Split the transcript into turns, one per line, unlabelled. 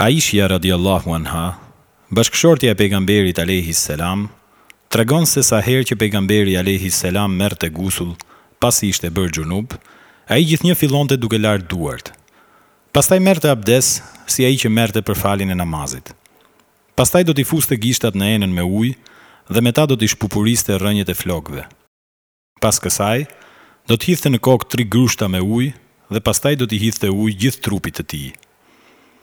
Aishja radijallahu anha, bashkëshortja e Pejgamberit alejhi selam, tregon se sa herë që Pejgamberi alejhi selam merrte gusull pasi ishte bërë xhunub, ai gjithnjë fillonte duke larë duart. Pastaj merrte abdes si ai që merrte për faljen e namazit. Pastaj do t'i fuste gishtat në enën me ujë dhe me ta do t'i shpupuriste rrënjët e flokëve. Pas kësaj, do të hidhte në kokë tri grushta me ujë dhe pastaj do t'i hidhte ujë gjithë trupit të tij.